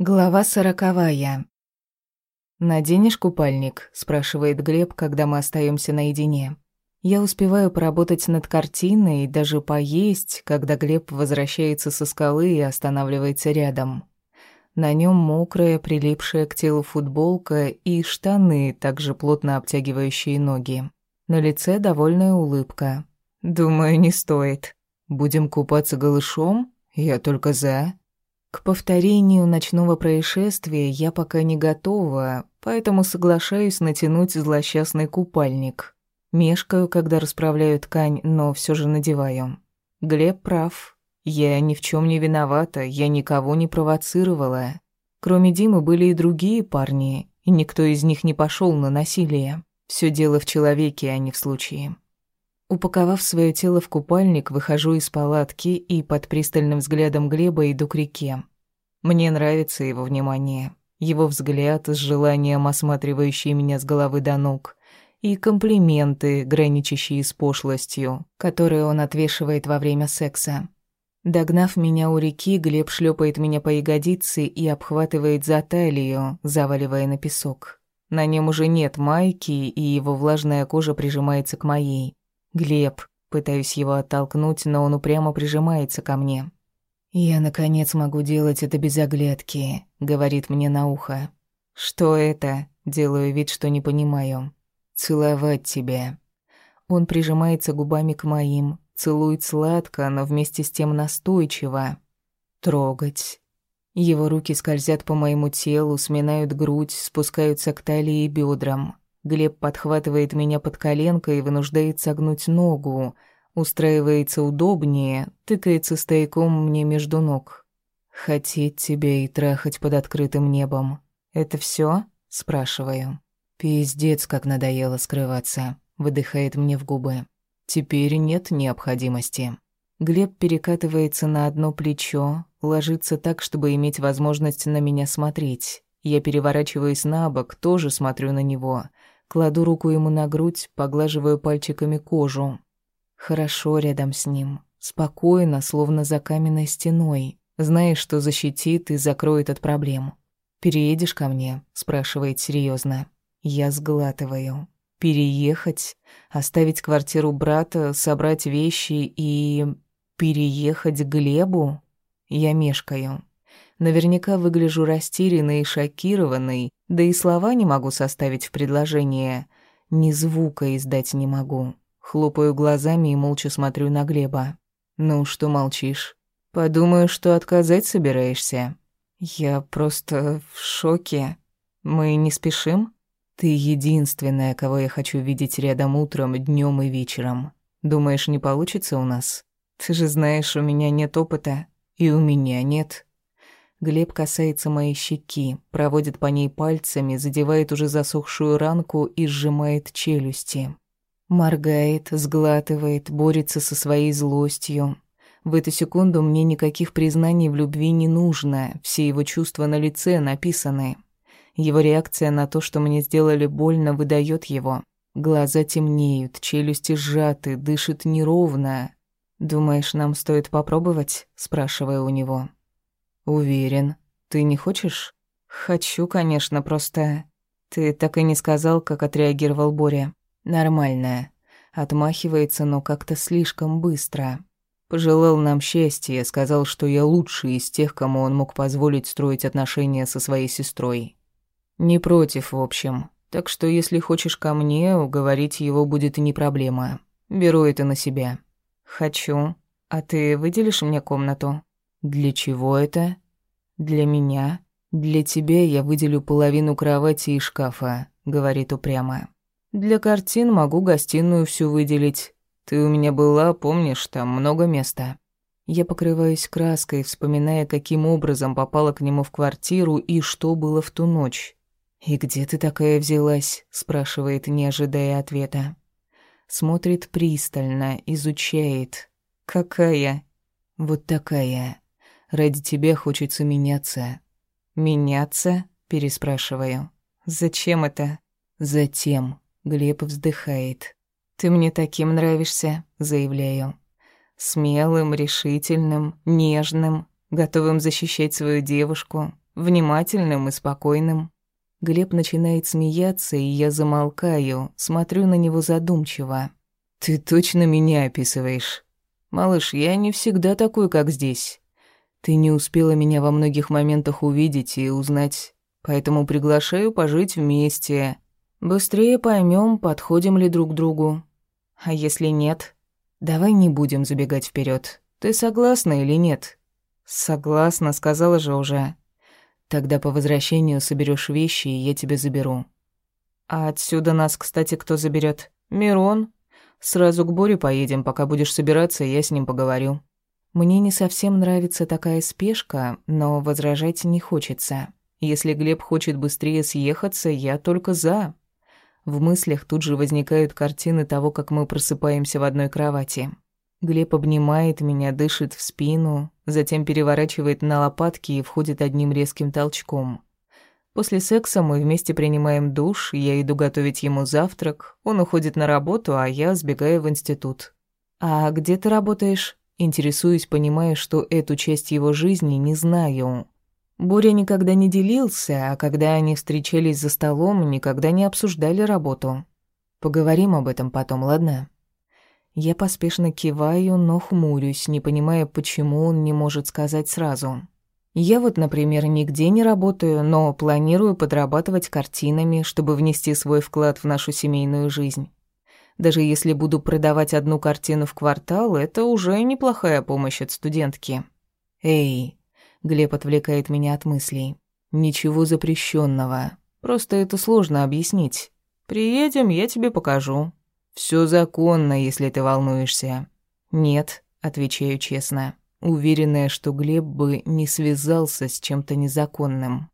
Глава сороковая. «Наденешь купальник?» – спрашивает Глеб, когда мы остаемся наедине. Я успеваю поработать над картиной и даже поесть, когда Глеб возвращается со скалы и останавливается рядом. На нем мокрая, прилипшая к телу футболка и штаны, также плотно обтягивающие ноги. На лице довольная улыбка. «Думаю, не стоит. Будем купаться голышом? Я только за». К повторению ночного происшествия я пока не готова, поэтому соглашаюсь натянуть злосчастный купальник. Мешкаю, когда расправляю ткань, но все же надеваю. Глеб прав. Я ни в чем не виновата, я никого не провоцировала. Кроме Димы были и другие парни, и никто из них не пошел на насилие. Все дело в человеке, а не в случае. Упаковав свое тело в купальник, выхожу из палатки и под пристальным взглядом Глеба иду к реке. Мне нравится его внимание, его взгляд с желанием осматривающий меня с головы до ног, и комплименты, граничащие с пошлостью, которые он отвешивает во время секса. Догнав меня у реки, Глеб шлепает меня по ягодице и обхватывает за талию, заваливая на песок. На нем уже нет майки, и его влажная кожа прижимается к моей. «Глеб». Пытаюсь его оттолкнуть, но он упрямо прижимается ко мне. «Я, наконец, могу делать это без оглядки», — говорит мне на ухо. «Что это?» — делаю вид, что не понимаю. «Целовать тебя». Он прижимается губами к моим, целует сладко, но вместе с тем настойчиво. Трогать. Его руки скользят по моему телу, сминают грудь, спускаются к талии и бедрам. Глеб подхватывает меня под коленко и вынуждает согнуть ногу, устраивается удобнее, тыкается стояком мне между ног. «Хотеть тебя и трахать под открытым небом. Это все? спрашиваю. «Пиздец, как надоело скрываться», — выдыхает мне в губы. «Теперь нет необходимости». Глеб перекатывается на одно плечо, ложится так, чтобы иметь возможность на меня смотреть. Я переворачиваюсь на бок, тоже смотрю на него — Кладу руку ему на грудь, поглаживаю пальчиками кожу. Хорошо рядом с ним. Спокойно, словно за каменной стеной. Знаешь, что защитит и закроет от проблем. «Переедешь ко мне?» – спрашивает серьезно. Я сглатываю. Переехать? Оставить квартиру брата, собрать вещи и... Переехать к Глебу? Я мешкаю. Наверняка выгляжу растерянной и шокированной, да и слова не могу составить в предложение. Ни звука издать не могу. Хлопаю глазами и молча смотрю на Глеба. «Ну, что молчишь? Подумаю, что отказать собираешься». «Я просто в шоке. Мы не спешим?» «Ты единственная, кого я хочу видеть рядом утром, днем и вечером. Думаешь, не получится у нас? Ты же знаешь, у меня нет опыта. И у меня нет. Глеб касается моей щеки, проводит по ней пальцами, задевает уже засохшую ранку и сжимает челюсти. Моргает, сглатывает, борется со своей злостью. В эту секунду мне никаких признаний в любви не нужно, все его чувства на лице написаны. Его реакция на то, что мне сделали больно, выдает его. Глаза темнеют, челюсти сжаты, дышит неровно. «Думаешь, нам стоит попробовать?» – спрашиваю у него. «Уверен. Ты не хочешь?» «Хочу, конечно, просто...» «Ты так и не сказал, как отреагировал Боря». «Нормально. Отмахивается, но как-то слишком быстро. Пожелал нам счастья, сказал, что я лучший из тех, кому он мог позволить строить отношения со своей сестрой. Не против, в общем. Так что если хочешь ко мне, уговорить его будет не проблема. Беру это на себя. Хочу. А ты выделишь мне комнату?» «Для чего это?» «Для меня. Для тебя я выделю половину кровати и шкафа», — говорит упрямо. «Для картин могу гостиную всю выделить. Ты у меня была, помнишь, там много места». Я покрываюсь краской, вспоминая, каким образом попала к нему в квартиру и что было в ту ночь. «И где ты такая взялась?» — спрашивает, не ожидая ответа. Смотрит пристально, изучает. «Какая?» «Вот такая. Ради тебя хочется меняться». «Меняться?» — переспрашиваю. «Зачем это?» «Затем». Глеб вздыхает. «Ты мне таким нравишься», — заявляю. «Смелым, решительным, нежным, готовым защищать свою девушку. внимательным и спокойным. Глеб начинает смеяться, и я замолкаю, смотрю на него задумчиво. «Ты точно меня описываешь. Малыш, я не всегда такой, как здесь. Ты не успела меня во многих моментах увидеть и узнать, поэтому приглашаю пожить вместе. Быстрее поймем, подходим ли друг другу. А если нет, давай не будем забегать вперед. Ты согласна или нет?» «Согласна, сказала же уже». Тогда по возвращению соберешь вещи, и я тебя заберу. А отсюда нас, кстати, кто заберет? Мирон. Сразу к Боре поедем, пока будешь собираться, я с ним поговорю. Мне не совсем нравится такая спешка, но возражать не хочется. Если Глеб хочет быстрее съехаться, я только за. В мыслях тут же возникают картины того, как мы просыпаемся в одной кровати. Глеб обнимает меня, дышит в спину, затем переворачивает на лопатки и входит одним резким толчком. После секса мы вместе принимаем душ, я иду готовить ему завтрак, он уходит на работу, а я сбегаю в институт. «А где ты работаешь?» Интересуюсь, понимая, что эту часть его жизни не знаю. Боря никогда не делился, а когда они встречались за столом, никогда не обсуждали работу. Поговорим об этом потом, ладно? Я поспешно киваю, но хмурюсь, не понимая, почему он не может сказать сразу. Я вот, например, нигде не работаю, но планирую подрабатывать картинами, чтобы внести свой вклад в нашу семейную жизнь. Даже если буду продавать одну картину в квартал, это уже неплохая помощь от студентки. Эй, Глеб отвлекает меня от мыслей. Ничего запрещенного. Просто это сложно объяснить. Приедем, я тебе покажу. Все законно, если ты волнуешься. Нет, отвечаю честно, уверенная, что Глеб бы не связался с чем-то незаконным.